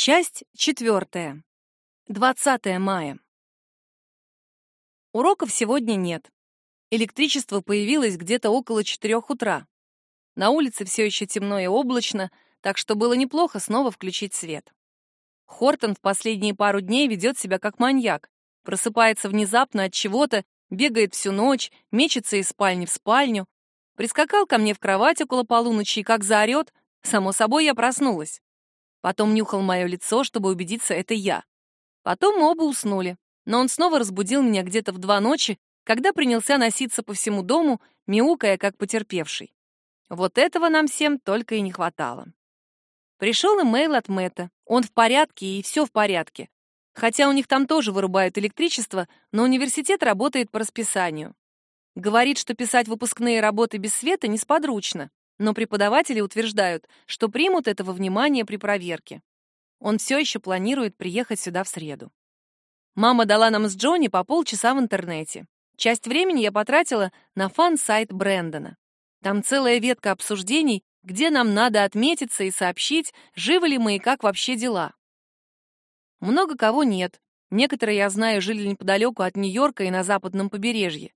Часть четвертая. 20 мая. Уроков сегодня нет. Электричество появилось где-то около четырех утра. На улице все еще темно и облачно, так что было неплохо снова включить свет. Хортон в последние пару дней ведет себя как маньяк. Просыпается внезапно от чего-то, бегает всю ночь, мечется из спальни в спальню. Прискакал ко мне в кровать около полуночи и как заорет, само собой я проснулась. Потом нюхал мое лицо, чтобы убедиться, это я. Потом мы оба уснули, но он снова разбудил меня где-то в два ночи, когда принялся носиться по всему дому, мяукая, как потерпевший. Вот этого нам всем только и не хватало. Пришел имейл от Мэтта. Он в порядке, и все в порядке. Хотя у них там тоже вырубают электричество, но университет работает по расписанию. Говорит, что писать выпускные работы без света несподручно но преподаватели утверждают, что примут этого внимания при проверке. Он все еще планирует приехать сюда в среду. Мама дала нам с Джонни по полчаса в интернете. Часть времени я потратила на фан-сайт Брэндона. Там целая ветка обсуждений, где нам надо отметиться и сообщить, живы ли мы и как вообще дела. Много кого нет. Некоторые, я знаю, жили неподалеку от Нью-Йорка и на западном побережье.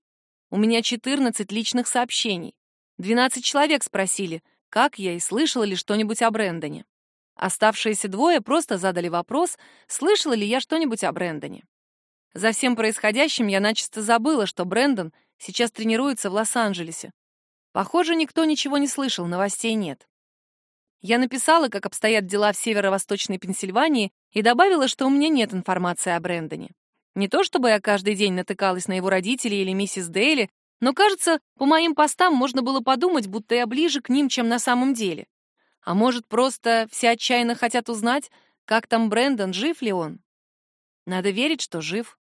У меня 14 личных сообщений. Двенадцать человек спросили, как я и слышала ли что-нибудь о Брэндоне. Оставшиеся двое просто задали вопрос, слышала ли я что-нибудь о Брэндоне. За всем происходящим я начисто забыла, что Брэндон сейчас тренируется в Лос-Анджелесе. Похоже, никто ничего не слышал, новостей нет. Я написала, как обстоят дела в северо-восточной Пенсильвании, и добавила, что у меня нет информации о Брэндоне. Не то чтобы я каждый день натыкалась на его родителей или миссис Дейли, но, кажется, по моим постам можно было подумать, будто я ближе к ним, чем на самом деле. А может, просто все отчаянно хотят узнать, как там Брэндон, жив ли он? Надо верить, что жив.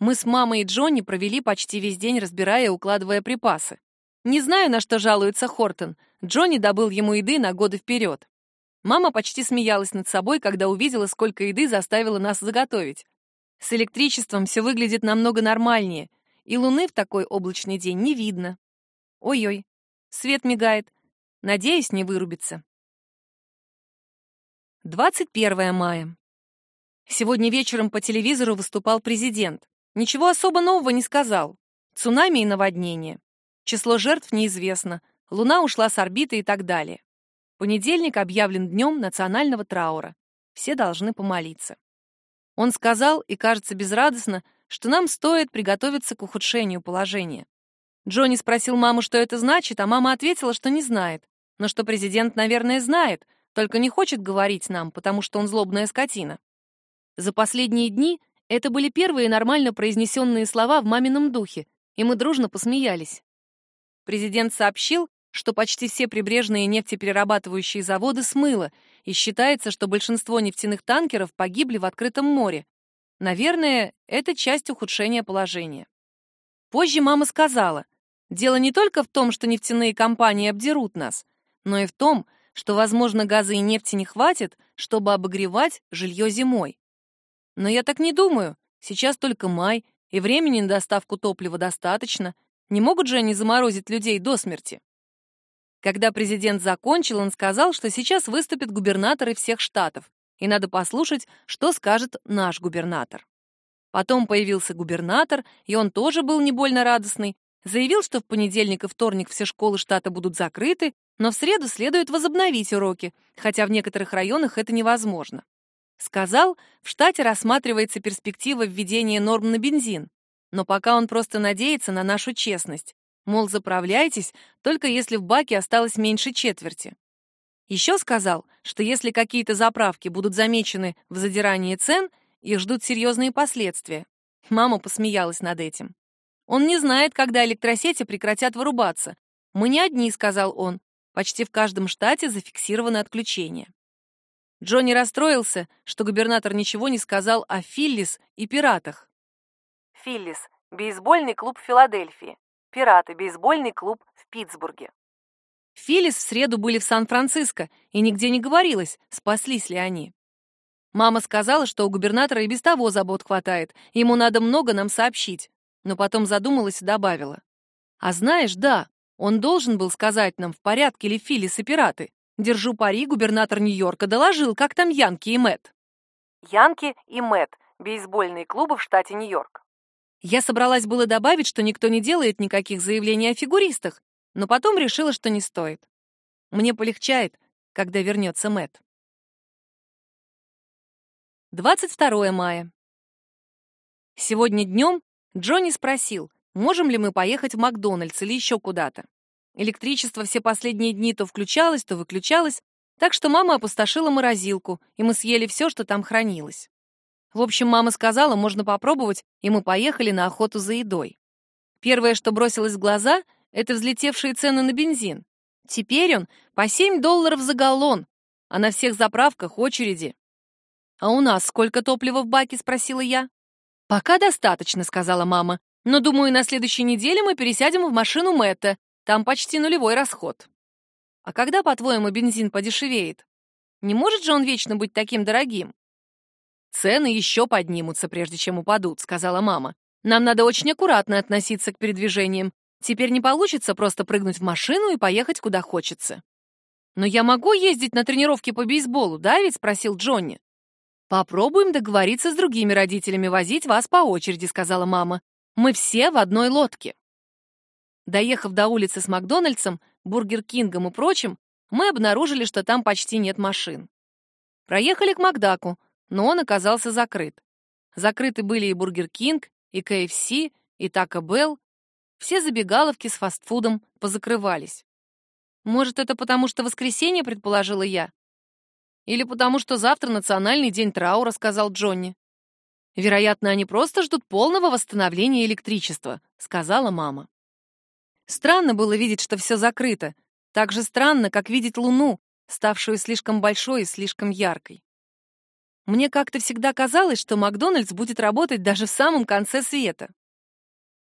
Мы с мамой и Джонни провели почти весь день, разбирая и укладывая припасы. Не знаю, на что жалуется Хортон. Джонни добыл ему еды на годы вперед. Мама почти смеялась над собой, когда увидела, сколько еды заставила нас заготовить. С электричеством все выглядит намного нормальнее — и луны в такой облачный день не видно. Ой-ой, свет мигает. Надеюсь, не вырубится. 21 мая. Сегодня вечером по телевизору выступал президент. Ничего особо нового не сказал. Цунами и наводнение. Число жертв неизвестно. Луна ушла с орбиты и так далее. Понедельник объявлен днем национального траура. Все должны помолиться. Он сказал, и кажется безрадостно, что нам стоит приготовиться к ухудшению положения. Джонни спросил маму, что это значит, а мама ответила, что не знает, но что президент, наверное, знает, только не хочет говорить нам, потому что он злобная скотина. За последние дни это были первые нормально произнесенные слова в мамином духе, и мы дружно посмеялись. Президент сообщил, что почти все прибрежные нефтеперерабатывающие заводы смыло, и считается, что большинство нефтяных танкеров погибли в открытом море, Наверное, это часть ухудшения положения. Позже мама сказала, дело не только в том, что нефтяные компании обдерут нас, но и в том, что, возможно, газа и нефти не хватит, чтобы обогревать жилье зимой. Но я так не думаю. Сейчас только май, и времени на доставку топлива достаточно. Не могут же они заморозить людей до смерти? Когда президент закончил, он сказал, что сейчас выступят губернаторы всех штатов, и надо послушать, что скажет наш губернатор. Потом появился губернатор, и он тоже был не больно радостный, заявил, что в понедельник и вторник все школы штата будут закрыты, но в среду следует возобновить уроки, хотя в некоторых районах это невозможно. Сказал, в штате рассматривается перспектива введения норм на бензин, но пока он просто надеется на нашу честность. Мол, заправляйтесь, только если в баке осталось меньше четверти. Еще сказал, что если какие-то заправки будут замечены в задирании цен, их ждут серьезные последствия. Мама посмеялась над этим. Он не знает, когда электросети прекратят вырубаться. Мы не одни, сказал он. Почти в каждом штате зафиксировано отключение. Джонни расстроился, что губернатор ничего не сказал о Филлис и пиратах. Филлис — бейсбольный клуб Филадельфии. Пираты — бейсбольный клуб в Питтсбурге. Филлис в среду были в Сан-Франциско, и нигде не говорилось, спаслись ли они. Мама сказала, что у губернатора и без того забот хватает, ему надо много нам сообщить, но потом задумалась и добавила. А знаешь, да, он должен был сказать нам, в порядке ли Филлис и пираты. Держу пари, губернатор Нью-Йорка доложил, как там Янки и Мэтт. Янки и Мэтт, бейсбольные клубы в штате Нью-Йорк. Я собралась было добавить, что никто не делает никаких заявлений о фигуристах, но потом решила, что не стоит. Мне полегчает, когда вернется Мэтт. 22 мая. Сегодня днем Джонни спросил, можем ли мы поехать в Макдональдс или еще куда-то. Электричество все последние дни то включалось, то выключалось, так что мама опустошила морозилку, и мы съели все, что там хранилось. В общем, мама сказала, можно попробовать, и мы поехали на охоту за едой. Первое, что бросилось в глаза, это взлетевшие цены на бензин. Теперь он по 7 долларов за галлон, а на всех заправках очереди. «А у нас сколько топлива в баке?» — спросила я. «Пока достаточно», — сказала мама. «Но, думаю, на следующей неделе мы пересядем в машину Мэтта. Там почти нулевой расход». «А когда, по-твоему, бензин подешевеет? Не может же он вечно быть таким дорогим?» «Цены еще поднимутся, прежде чем упадут», — сказала мама. «Нам надо очень аккуратно относиться к передвижениям. Теперь не получится просто прыгнуть в машину и поехать куда хочется». «Но я могу ездить на тренировки по бейсболу, да ведь?» — спросил Джонни. «Попробуем договориться с другими родителями возить вас по очереди», — сказала мама. «Мы все в одной лодке». Доехав до улицы с Макдональдсом, Burger King ом и прочим, мы обнаружили, что там почти нет машин. Проехали к Макдаку, но он оказался закрыт. Закрыты были и Burger King, и KFC, и Taco Bell. Все забегаловки с фастфудом позакрывались. Может, это потому, что воскресенье, предположила я? Или потому, что завтра национальный день траура, сказал Джонни. Вероятно, они просто ждут полного восстановления электричества, сказала мама. Странно было видеть, что все закрыто. Так же странно, как видеть луну, ставшую слишком большой и слишком яркой. Мне как-то всегда казалось, что Макдональдс будет работать даже в самом конце света.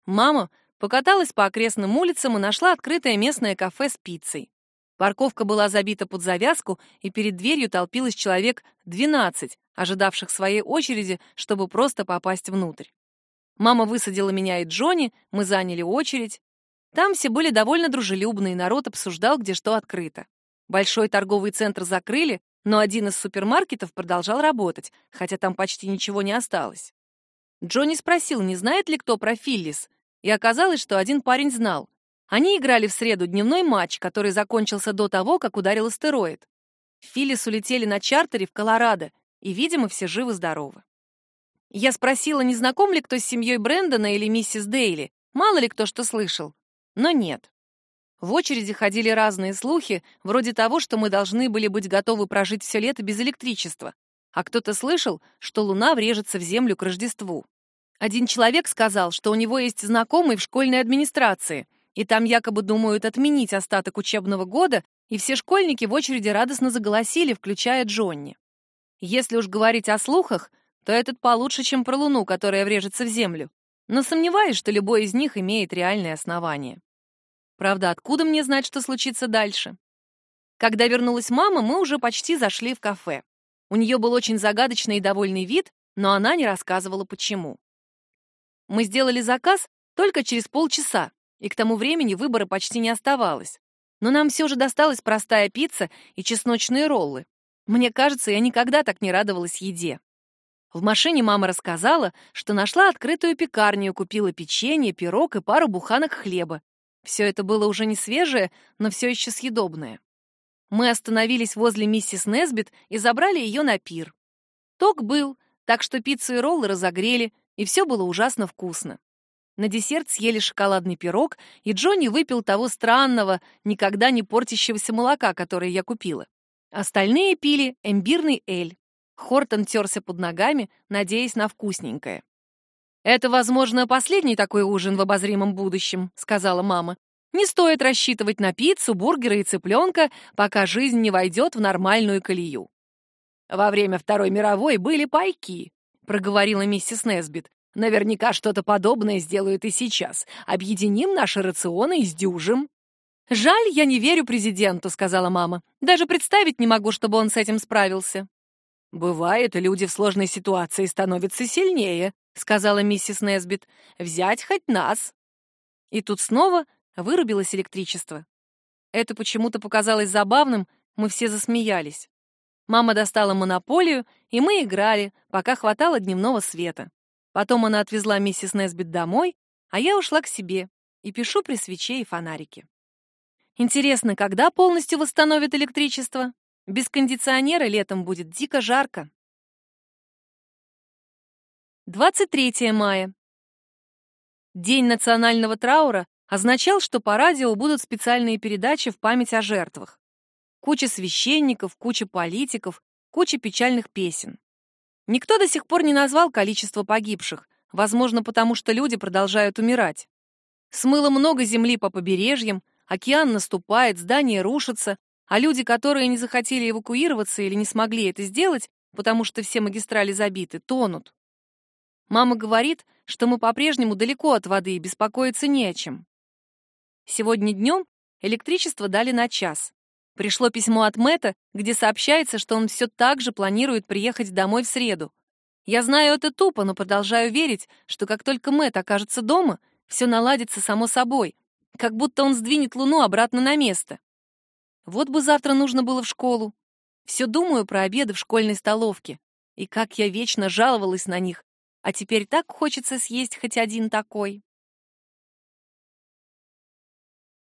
Мама покаталась по окрестным улицам и нашла открытое местное кафе с пиццей. Парковка была забита под завязку, и перед дверью толпилось человек 12, ожидавших своей очереди, чтобы просто попасть внутрь. Мама высадила меня и Джонни, мы заняли очередь. Там все были довольно дружелюбные, народ обсуждал, где что открыто. Большой торговый центр закрыли, но один из супермаркетов продолжал работать, хотя там почти ничего не осталось. Джонни спросил, не знает ли кто про Филлис, и оказалось, что один парень знал. Они играли в среду дневной матч, который закончился до того, как ударил астероид. Филлис улетели на чартере в Колорадо, и, видимо, все живы-здоровы. Я спросила, не знаком ли кто с семьей Брэндона или миссис Дейли, мало ли кто что слышал. Но нет. В очереди ходили разные слухи, вроде того, что мы должны были быть готовы прожить все лето без электричества, а кто-то слышал, что Луна врежется в Землю к Рождеству. Один человек сказал, что у него есть знакомый в школьной администрации, и там якобы думают отменить остаток учебного года, и все школьники в очереди радостно заголосили, включая Джонни. Если уж говорить о слухах, то этот получше, чем про Луну, которая врежется в Землю. Но сомневаюсь, что любой из них имеет реальное основание. Правда, откуда мне знать, что случится дальше? Когда вернулась мама, мы уже почти зашли в кафе. У нее был очень загадочный и довольный вид, но она не рассказывала, почему. Мы сделали заказ только через полчаса, и к тому времени выбора почти не оставалось. Но нам все же досталась простая пицца и чесночные роллы. Мне кажется, я никогда так не радовалась еде. В машине мама рассказала, что нашла открытую пекарню, купила печенье, пирог и пару буханок хлеба. Все это было уже не свежее, но все еще съедобное. Мы остановились возле миссис Несбит и забрали ее на пир. Ток был, так что пиццу и роллы разогрели, и все было ужасно вкусно. На десерт съели шоколадный пирог, и Джонни выпил того странного, никогда не портящегося молока, которое я купила. Остальные пили эмбирный эль. Хортон терся под ногами, надеясь на вкусненькое. «Это, возможно, последний такой ужин в обозримом будущем», — сказала мама. «Не стоит рассчитывать на пиццу, бургеры и цыпленка, пока жизнь не войдет в нормальную колею». «Во время Второй мировой были пайки», — проговорила миссис Несбит. Наверняка что-то подобное сделают и сейчас. Объединим наши рационы и сдюжим». «Жаль, я не верю президенту», — сказала мама. «Даже представить не могу, чтобы он с этим справился». «Бывает, люди в сложной ситуации становятся сильнее», — сказала миссис Несбит. «Взять хоть нас». И тут снова вырубилось электричество. Это почему-то показалось забавным, мы все засмеялись. Мама достала монополию, и мы играли, пока хватало дневного света. Потом она отвезла миссис Несбит домой, а я ушла к себе и пишу при свече и фонарике. Интересно, когда полностью восстановят электричество? Без кондиционера летом будет дико жарко. 23 мая. День национального траура означал, что по радио будут специальные передачи в память о жертвах. Куча священников, куча политиков, куча печальных песен. Никто до сих пор не назвал количество погибших, возможно, потому что люди продолжают умирать. Смыло много земли по побережьям, океан наступает, здания рушатся, а люди, которые не захотели эвакуироваться или не смогли это сделать, потому что все магистрали забиты, тонут. Мама говорит, что мы по-прежнему далеко от воды и беспокоиться не о чем. Сегодня днем электричество дали на час. Пришло письмо от Мэта, где сообщается, что он все так же планирует приехать домой в среду. Я знаю это тупо, но продолжаю верить, что как только Мэт окажется дома, все наладится само собой, как будто он сдвинет Луну обратно на место. Вот бы завтра нужно было в школу. Все думаю про обеды в школьной столовке. И как я вечно жаловалась на них, а теперь так хочется съесть хоть один такой.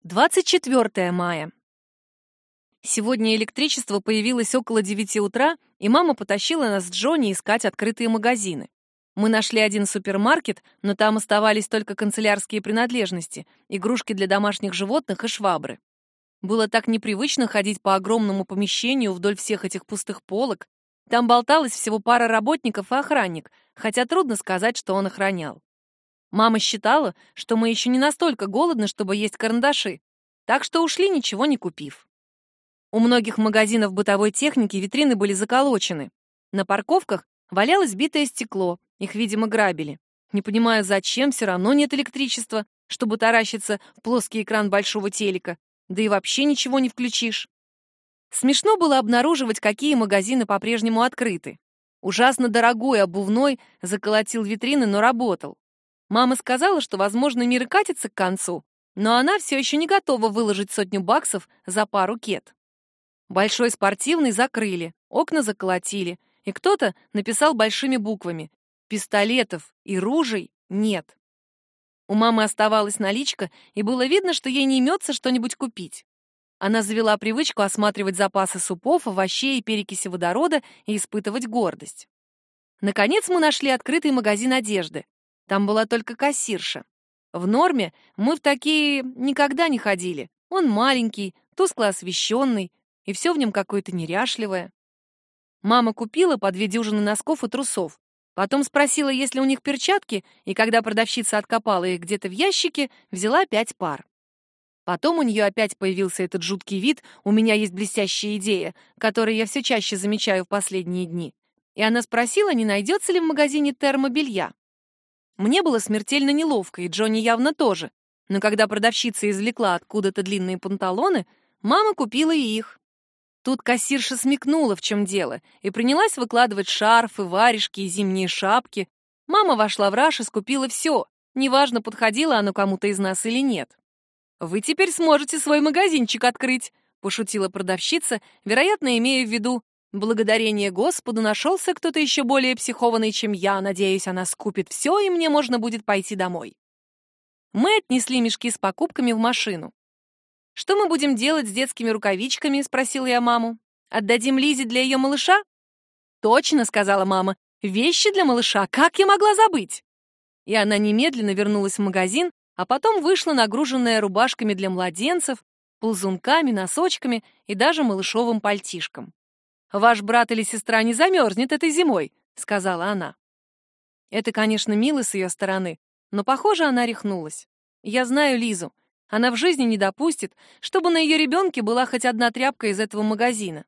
24 мая. Сегодня электричество появилось около 9 утра, и мама потащила нас с Джонни искать открытые магазины. Мы нашли один супермаркет, но там оставались только канцелярские принадлежности, игрушки для домашних животных и швабры. Было так непривычно ходить по огромному помещению вдоль всех этих пустых полок, там болталось всего пара работников и охранник, хотя трудно сказать, что он охранял. Мама считала, что мы еще не настолько голодны, чтобы есть карандаши, так что ушли, ничего не купив. У многих магазинов бытовой техники витрины были заколочены. На парковках валялось битое стекло, их, видимо, грабили. Не понимаю, зачем, все равно нет электричества, чтобы таращиться в плоский экран большого телека, да и вообще ничего не включишь. Смешно было обнаруживать, какие магазины по-прежнему открыты. Ужасно дорогой обувной заколотил витрины, но работал. Мама сказала, что, возможно, мир катится к концу, но она все еще не готова выложить сотню баксов за пару кет. Большой спортивный закрыли, окна заколотили, и кто-то написал большими буквами «Пистолетов и ружей нет». У мамы оставалась наличка, и было видно, что ей не имется что-нибудь купить. Она завела привычку осматривать запасы супов, овощей и перекиси водорода и испытывать гордость. Наконец мы нашли открытый магазин одежды. Там была только кассирша. В норме мы в такие никогда не ходили. Он маленький, тускло освещенный, и все в нем какое-то неряшливое. Мама купила по две дюжины носков и трусов. Потом спросила, есть ли у них перчатки, и когда продавщица откопала их где-то в ящике, взяла пять пар. Потом у нее опять появился этот жуткий вид «у меня есть блестящая идея», который я все чаще замечаю в последние дни. И она спросила, не найдется ли в магазине термобелья. Мне было смертельно неловко, и Джонни явно тоже. Но когда продавщица извлекла откуда-то длинные панталоны, мама купила и их. Тут кассирша смекнула, в чем дело, и принялась выкладывать шарфы, варежки и зимние шапки. Мама вошла в раш и скупила все, неважно, подходило оно кому-то из нас или нет. «Вы теперь сможете свой магазинчик открыть», — пошутила продавщица, вероятно, имея в виду «Благодарение Господу нашелся кто-то еще более психованный, чем я. Надеюсь, она скупит все, и мне можно будет пойти домой». Мы отнесли мешки с покупками в машину. «Что мы будем делать с детскими рукавичками?» — спросила я маму. «Отдадим Лизе для ее малыша?» «Точно», — сказала мама. «Вещи для малыша. Как я могла забыть?» И она немедленно вернулась в магазин, а потом вышла нагруженная рубашками для младенцев, ползунками, носочками и даже малышовым пальтишком. «Ваш брат или сестра не замерзнет этой зимой», — сказала она. Это, конечно, мило с ее стороны, но, похоже, она рехнулась. Я знаю Лизу. Она в жизни не допустит, чтобы на ее ребенке была хоть одна тряпка из этого магазина.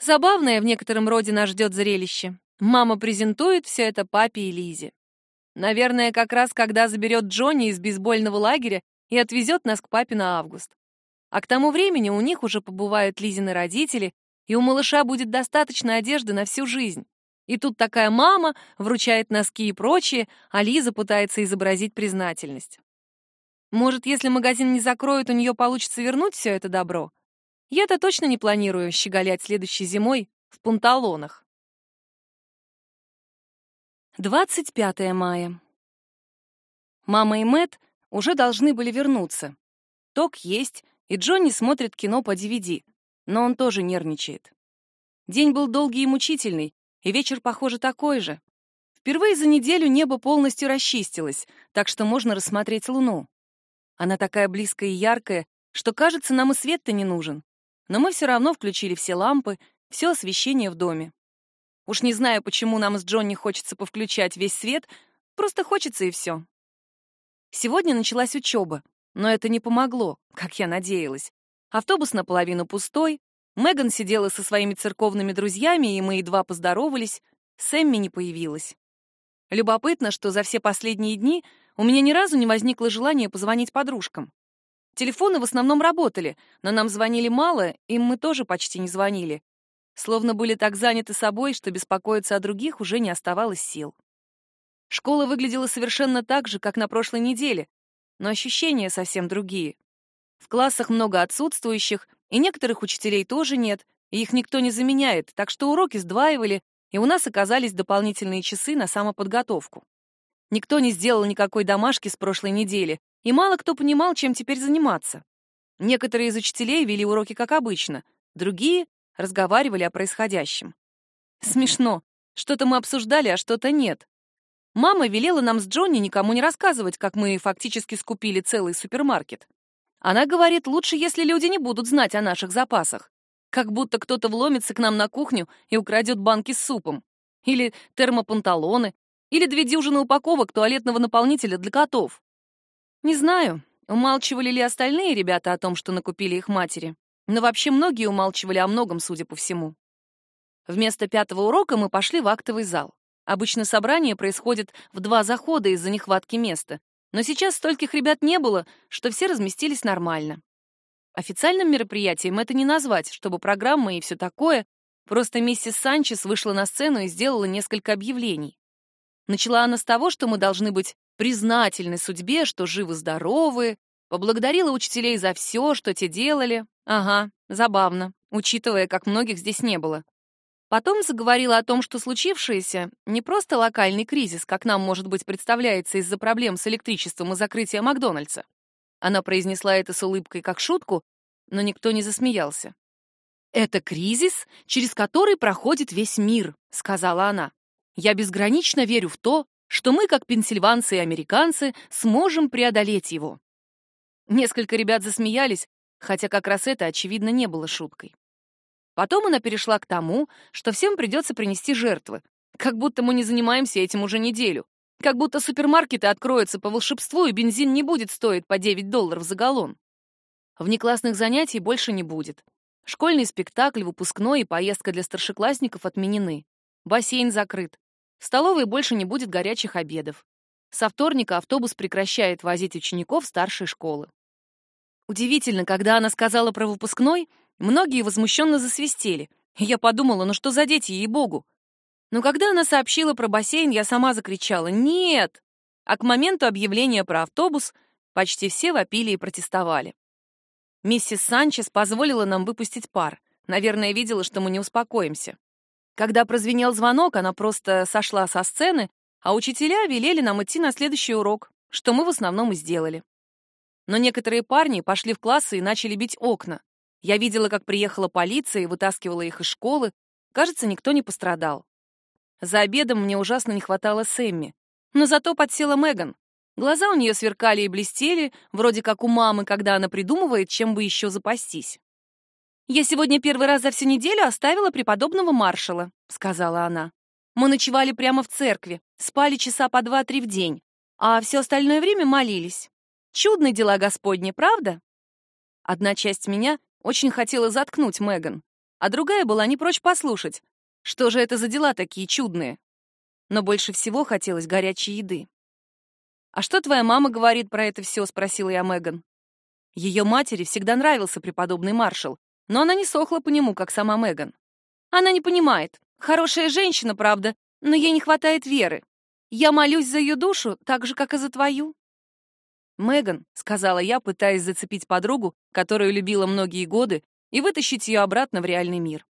Забавное в некотором роде нас ждет зрелище. Мама презентует все это папе и Лизе. Наверное, как раз когда заберет Джонни из бейсбольного лагеря и отвезет нас к папе на август. А к тому времени у них уже побывают Лизины родители, и у малыша будет достаточно одежды на всю жизнь. И тут такая мама вручает носки и прочее, а Лиза пытается изобразить признательность. Может, если магазин не закроют, у нее получится вернуть все это добро? Я-то точно не планирую щеголять следующей зимой в панталонах. 25 мая. Мама и Мэт уже должны были вернуться. Ток есть, и Джонни смотрит кино по DVD, но он тоже нервничает. День был долгий и мучительный, и вечер, похоже, такой же. Впервые за неделю небо полностью расчистилось, так что можно рассмотреть луну. Она такая близкая и яркая, что, кажется, нам и свет-то не нужен. Но мы все равно включили все лампы, все освещение в доме. Уж не знаю, почему нам с Джонни хочется повключать весь свет, просто хочется и все. Сегодня началась учеба, но это не помогло, как я надеялась. Автобус наполовину пустой, Меган сидела со своими церковными друзьями, и мы едва поздоровались, Сэмми не появилась. Любопытно, что за все последние дни у меня ни разу не возникло желания позвонить подружкам. Телефоны в основном работали, но нам звонили мало, им мы тоже почти не звонили. Словно были так заняты собой, что беспокоиться о других уже не оставалось сил. Школа выглядела совершенно так же, как на прошлой неделе, но ощущения совсем другие. В классах много отсутствующих, и некоторых учителей тоже нет, и их никто не заменяет, так что уроки сдваивали, и у нас оказались дополнительные часы на самоподготовку. Никто не сделал никакой домашки с прошлой недели, и мало кто понимал, чем теперь заниматься. Некоторые из учителей вели уроки как обычно, другие разговаривали о происходящем. Смешно. Что-то мы обсуждали, а что-то нет. Мама велела нам с Джонни никому не рассказывать, как мы фактически скупили целый супермаркет. Она говорит, лучше, если люди не будут знать о наших запасах. Как будто кто-то вломится к нам на кухню и украдет банки с супом. Или термопанталоны. Или две дюжины упаковок туалетного наполнителя для котов. Не знаю, умалчивали ли остальные ребята о том, что накупили их матери. Но вообще многие умалчивали о многом, судя по всему. Вместо пятого урока мы пошли в актовый зал. Обычно собрание происходит в два захода из-за нехватки места, но сейчас стольких ребят не было, что все разместились нормально. Официальным мероприятием это не назвать, чтобы программа и все такое. Просто миссис Санчес вышла на сцену и сделала несколько объявлений. Начала она с того, что мы должны быть признательны судьбе, что живы-здоровы, поблагодарила учителей за все, что те делали. Ага, забавно, учитывая, как многих здесь не было. Потом заговорила о том, что случившееся не просто локальный кризис, как нам, может быть, представляется из-за проблем с электричеством и закрытия Макдональдса. Она произнесла это с улыбкой как шутку, но никто не засмеялся. «Это кризис, через который проходит весь мир», — сказала она. «Я безгранично верю в то, что мы, как пенсильванцы и американцы, сможем преодолеть его». Несколько ребят засмеялись, хотя как раз это, очевидно, не было шуткой. Потом она перешла к тому, что всем придется принести жертвы, как будто мы не занимаемся этим уже неделю. Как будто супермаркеты откроются по волшебству, и бензин не будет стоить по 9 долларов за галлон. Внеклассных занятий больше не будет. Школьный спектакль, выпускной и поездка для старшеклассников отменены. Бассейн закрыт. В столовой больше не будет горячих обедов. Со вторника автобус прекращает возить учеников старшей школы. Удивительно, когда она сказала про выпускной, многие возмущенно засвистели. Я подумала, ну что за дети, ей-богу. Но когда она сообщила про бассейн, я сама закричала «Нет!», а к моменту объявления про автобус почти все вопили и протестовали. Миссис Санчес позволила нам выпустить пар. Наверное, видела, что мы не успокоимся. Когда прозвенел звонок, она просто сошла со сцены, а учителя велели нам идти на следующий урок, что мы в основном и сделали. Но некоторые парни пошли в классы и начали бить окна. Я видела, как приехала полиция и вытаскивала их из школы. Кажется, никто не пострадал. За обедом мне ужасно не хватало Сэмми. Но зато подсела Меган. Глаза у нее сверкали и блестели, вроде как у мамы, когда она придумывает, чем бы еще запастись. «Я сегодня первый раз за всю неделю оставила преподобного маршала», — сказала она. «Мы ночевали прямо в церкви, спали часа по два-три в день, а все остальное время молились. Чудные дела Господни, правда?» Одна часть меня очень хотела заткнуть Меган, а другая была не прочь послушать, что же это за дела такие чудные? Но больше всего хотелось горячей еды. «А что твоя мама говорит про это все?» — спросила я Меган. Ее матери всегда нравился преподобный маршал, но она не сохла по нему, как сама Меган. Она не понимает. Хорошая женщина, правда, но ей не хватает веры. Я молюсь за ее душу, так же, как и за твою. «Меган», — сказала я, пытаясь зацепить подругу, которую любила многие годы, и вытащить ее обратно в реальный мир.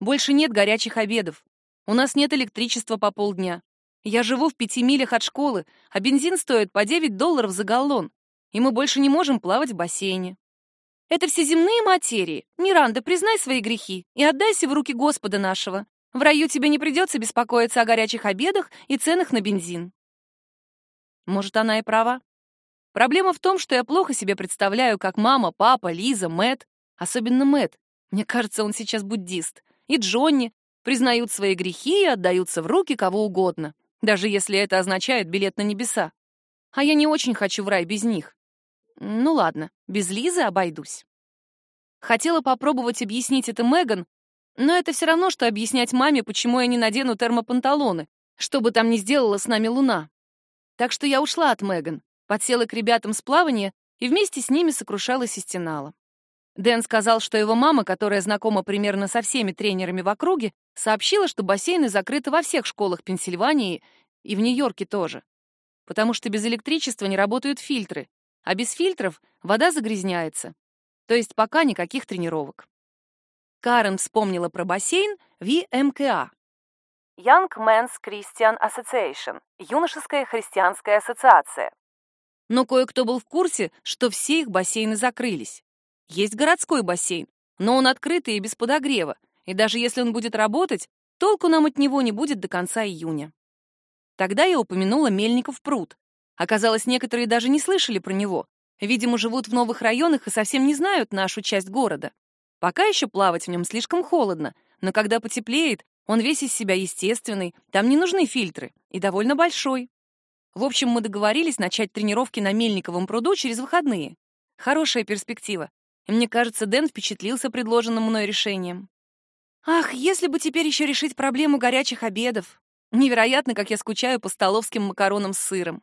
Больше нет горячих обедов. У нас нет электричества по полдня. Я живу в пяти милях от школы, а бензин стоит по 9 долларов за галлон, и мы больше не можем плавать в бассейне. Это все земные материи. Миранда, признай свои грехи и отдайся в руки Господа нашего. В раю тебе не придется беспокоиться о горячих обедах и ценах на бензин. Может, она и права. Проблема в том, что я плохо себе представляю, как мама, папа, Лиза, Мэт, особенно Мэт, мне кажется, он сейчас буддист, и Джонни признают свои грехи и отдаются в руки кого угодно, даже если это означает билет на небеса. А я не очень хочу в рай без них. Ну ладно, без Лизы обойдусь. Хотела попробовать объяснить это Меган, но это все равно, что объяснять маме, почему я не надену термопанталоны, что бы там ни сделала с нами Луна. Так что я ушла от Меган, подсела к ребятам с плавания и вместе с ними сокрушалась и стенала. Дэн сказал, что его мама, которая знакома примерно со всеми тренерами в округе, сообщила, что бассейны закрыты во всех школах Пенсильвании и в Нью-Йорке тоже, потому что без электричества не работают фильтры, а без фильтров вода загрязняется. То есть пока никаких тренировок. Карен вспомнила про бассейн в МКА. Young Men's Christian Association, юношеская христианская ассоциация. Но кое-кто был в курсе, что все их бассейны закрылись. Есть городской бассейн, но он открытый и без подогрева, и даже если он будет работать, толку нам от него не будет до конца июня. Тогда я упомянула Мельников пруд. Оказалось, некоторые даже не слышали про него. Видимо, живут в новых районах и совсем не знают нашу часть города. Пока еще плавать в нем слишком холодно, но когда потеплеет, он весь из себя естественный, там не нужны фильтры, и довольно большой. В общем, мы договорились начать тренировки на Мельниковом пруду через выходные. Хорошая перспектива. И мне кажется, Дэн впечатлился предложенным мной решением. Ах, если бы теперь еще решить проблему горячих обедов. Невероятно, как я скучаю по столовским макаронам с сыром.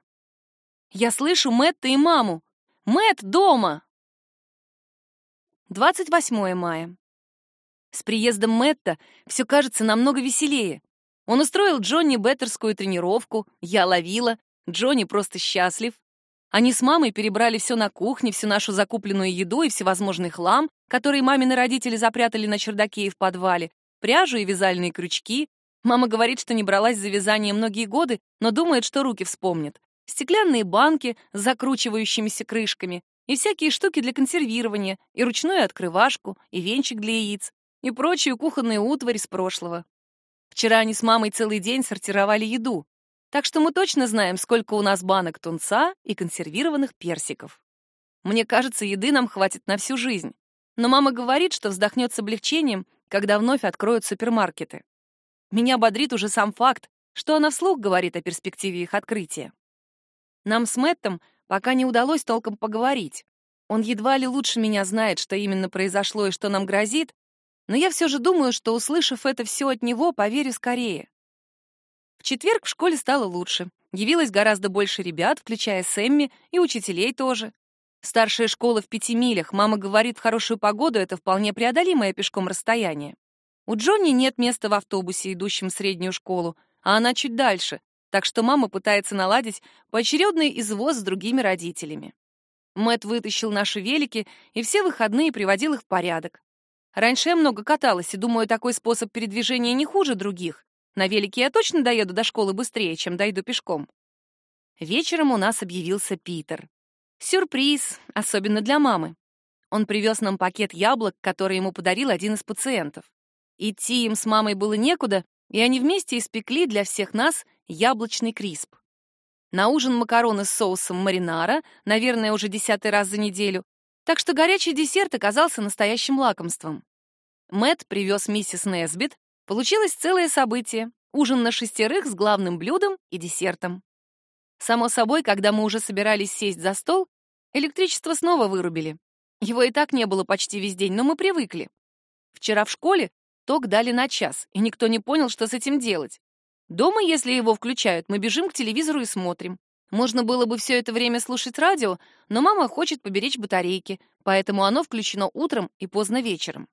Я слышу Мэтта и маму. Мэтт дома! 28 мая. С приездом Мэтта все кажется намного веселее. Он устроил Джонни беттерскую тренировку, я ловила, Джонни просто счастлив. Они с мамой перебрали все на кухне, всю нашу закупленную еду и всевозможный хлам, который мамины родители запрятали на чердаке и в подвале, пряжу и вязальные крючки. Мама говорит, что не бралась за вязание многие годы, но думает, что руки вспомнит. Стеклянные банки с закручивающимися крышками, и всякие штуки для консервирования, и ручную открывашку, и венчик для яиц, и прочую кухонную утварь с прошлого. Вчера они с мамой целый день сортировали еду, так что мы точно знаем, сколько у нас банок тунца и консервированных персиков. Мне кажется, еды нам хватит на всю жизнь. Но мама говорит, что вздохнет с облегчением, когда вновь откроют супермаркеты. Меня бодрит уже сам факт, что она вслух говорит о перспективе их открытия. Нам с Мэттом пока не удалось толком поговорить. Он едва ли лучше меня знает, что именно произошло и что нам грозит, но я все же думаю, что, услышав это все от него, поверю скорее. В четверг в школе стало лучше. Явилось гораздо больше ребят, включая Сэмми, и учителей тоже. Старшая школа в пяти милях, мама говорит, в хорошую погоду это вполне преодолимое пешком расстояние. У Джонни нет места в автобусе, идущем в среднюю школу, а она чуть дальше, так что мама пытается наладить поочередный извоз с другими родителями. Мэт вытащил наши велики и все выходные приводил их в порядок. Раньше я много каталась и думаю, такой способ передвижения не хуже других. На велике я точно доеду до школы быстрее, чем дойду пешком. Вечером у нас объявился Питер. Сюрприз, особенно для мамы. Он привез нам пакет яблок, который ему подарил один из пациентов. Идти им с мамой было некуда, и они вместе испекли для всех нас яблочный крисп. На ужин макароны с соусом маринара, наверное, уже десятый раз за неделю, так что горячий десерт оказался настоящим лакомством. Мэт привез миссис Несбит, получилось целое событие, ужин на шестерых с главным блюдом и десертом. Само собой, когда мы уже собирались сесть за стол, электричество снова вырубили. Его и так не было почти весь день, но мы привыкли. Вчера в школе ток дали на час, и никто не понял, что с этим делать. Дома, если его включают, мы бежим к телевизору и смотрим. Можно было бы все это время слушать радио, но мама хочет поберечь батарейки, поэтому оно включено утром и поздно вечером.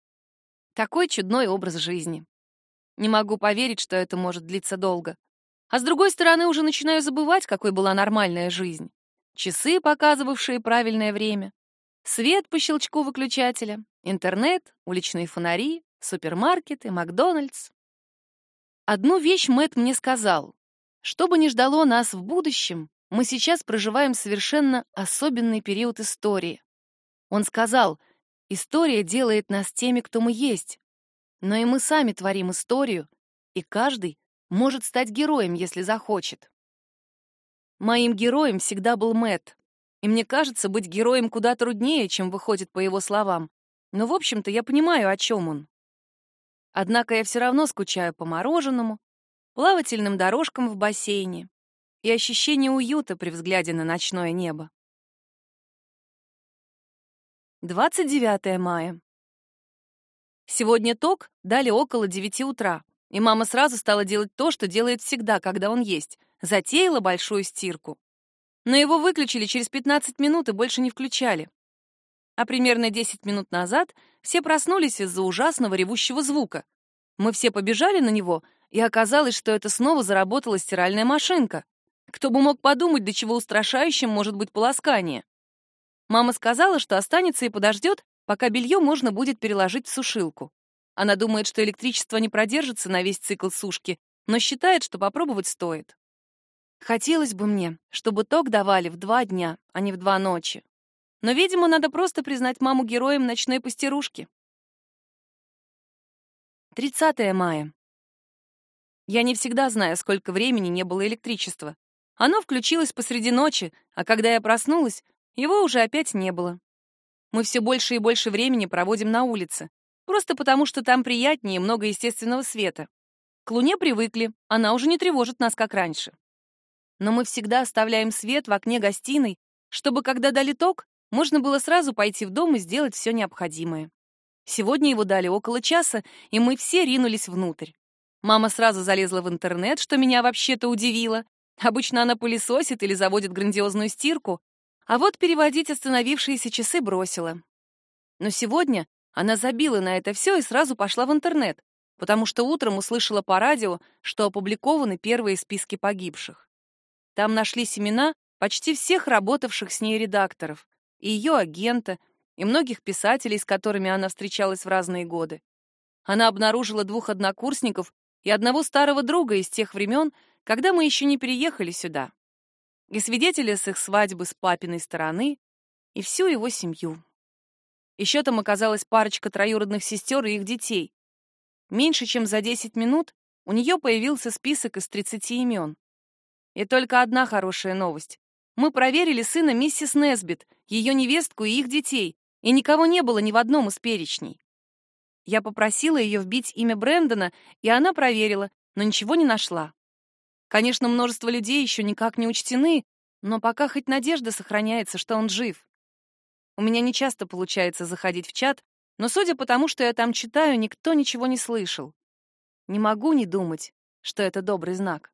Такой чудной образ жизни. Не могу поверить, что это может длиться долго. А с другой стороны, уже начинаю забывать, какой была нормальная жизнь. Часы, показывавшие правильное время, свет по щелчку выключателя, интернет, уличные фонари, супермаркеты, Макдональдс. Одну вещь Мэтт мне сказал. Что бы ни ждало нас в будущем, мы сейчас проживаем совершенно особенный период истории. Он сказал, история делает нас теми, кто мы есть. Но и мы сами творим историю, и каждый может стать героем, если захочет. Моим героем всегда был Мэтт, и мне кажется, быть героем куда труднее, чем выходит по его словам. Но, в общем-то, я понимаю, о чем он. Однако я все равно скучаю по мороженому, плавательным дорожкам в бассейне и ощущению уюта при взгляде на ночное небо. 29 мая. Сегодня ток дали около 9 утра, и мама сразу стала делать то, что делает всегда, когда он есть — затеяла большую стирку. Но его выключили через 15 минут и больше не включали. А примерно 10 минут назад все проснулись из-за ужасного ревущего звука. Мы все побежали на него, и оказалось, что это снова заработала стиральная машинка. Кто бы мог подумать, до чего устрашающим может быть полоскание. Мама сказала, что останется и подождет, пока белье можно будет переложить в сушилку. Она думает, что электричество не продержится на весь цикл сушки, но считает, что попробовать стоит. Хотелось бы мне, чтобы ток давали в два дня, а не в два ночи. Но, видимо, надо просто признать маму героем ночной пастерушки. 30 мая. Я не всегда знаю, сколько времени не было электричества. Оно включилось посреди ночи, а когда я проснулась, его уже опять не было. Мы все больше и больше времени проводим на улице, просто потому что там приятнее и много естественного света. К луне привыкли, она уже не тревожит нас, как раньше но мы всегда оставляем свет в окне гостиной, чтобы, когда дали ток, можно было сразу пойти в дом и сделать все необходимое. Сегодня его дали около часа, и мы все ринулись внутрь. Мама сразу залезла в интернет, что меня вообще-то удивило. Обычно она пылесосит или заводит грандиозную стирку, а вот переводить остановившиеся часы бросила. Но сегодня она забила на это все и сразу пошла в интернет, потому что утром услышала по радио, что опубликованы первые списки погибших. Там нашлись имена почти всех работавших с ней редакторов, и ее агента, и многих писателей, с которыми она встречалась в разные годы. Она обнаружила двух однокурсников и одного старого друга из тех времен, когда мы еще не переехали сюда, и свидетеля с их свадьбы с папиной стороны, и всю его семью. Еще там оказалась парочка троюродных сестер и их детей. Меньше чем за 10 минут у нее появился список из 30 имен. И только одна хорошая новость. Мы проверили сына миссис Несбит, ее невестку и их детей, и никого не было ни в одном из перечней. Я попросила ее вбить имя Брэндона, и она проверила, но ничего не нашла. Конечно, множество людей еще никак не учтены, но пока хоть надежда сохраняется, что он жив. У меня не часто получается заходить в чат, но судя по тому, что я там читаю, никто ничего не слышал. Не могу не думать, что это добрый знак.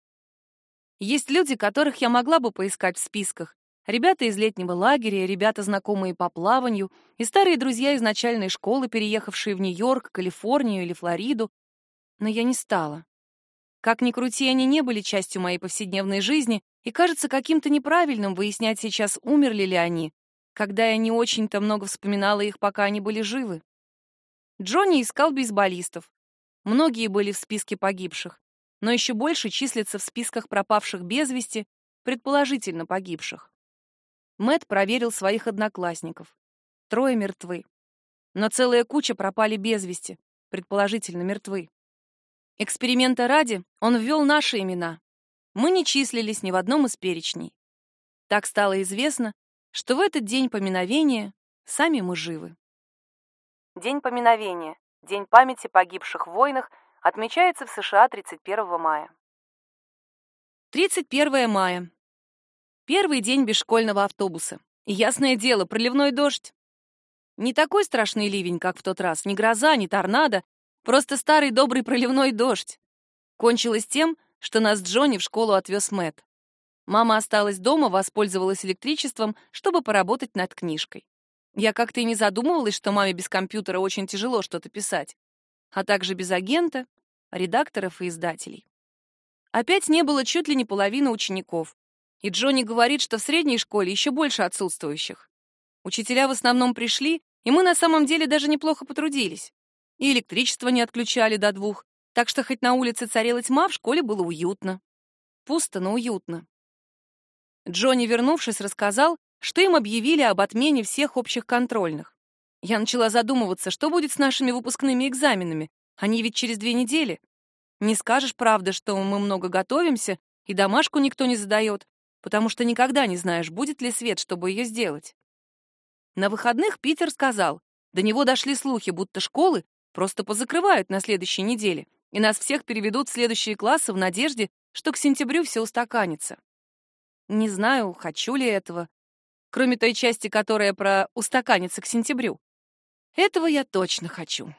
Есть люди, которых я могла бы поискать в списках. Ребята из летнего лагеря, ребята, знакомые по плаванию, и старые друзья из начальной школы, переехавшие в Нью-Йорк, Калифорнию или Флориду. Но я не стала. Как ни крути, они не были частью моей повседневной жизни, и кажется каким-то неправильным выяснять сейчас, умерли ли они, когда я не очень-то много вспоминала их, пока они были живы. Джонни искал бейсболистов. Многие были в списке погибших но еще больше числится в списках пропавших без вести, предположительно погибших. Мэт проверил своих одноклассников. Трое мертвы. Но целая куча пропали без вести, предположительно мертвы. Эксперимента ради он ввел наши имена. Мы не числились ни в одном из перечней. Так стало известно, что в этот день поминовения сами мы живы. День поминовения. День памяти погибших в войнах – отмечается в США 31 мая. 31 мая. Первый день без школьного автобуса. Ясное дело, проливной дождь. Не такой страшный ливень, как в тот раз, ни гроза, ни торнадо, просто старый добрый проливной дождь. Кончилось тем, что нас Джонни в школу отвез Мэт. Мама осталась дома, воспользовалась электричеством, чтобы поработать над книжкой. Я как-то и не задумывалась, что маме без компьютера очень тяжело что-то писать а также без агента, редакторов и издателей. Опять не было чуть ли не половины учеников. И Джонни говорит, что в средней школе еще больше отсутствующих. Учителя в основном пришли, и мы на самом деле даже неплохо потрудились. и электричество не отключали до двух, так что хоть на улице царила тьма, в школе было уютно. Пусто, но уютно. Джонни, вернувшись, рассказал, что им объявили об отмене всех общих контрольных. Я начала задумываться, что будет с нашими выпускными экзаменами. Они ведь через две недели. Не скажешь, правда, что мы много готовимся, и домашку никто не задает, потому что никогда не знаешь, будет ли свет, чтобы ее сделать. На выходных Питер сказал, до него дошли слухи, будто школы просто позакрывают на следующей неделе, и нас всех переведут в следующие классы в надежде, что к сентябрю все устаканится. Не знаю, хочу ли этого, кроме той части, которая про устаканиться к сентябрю. Этого я точно хочу.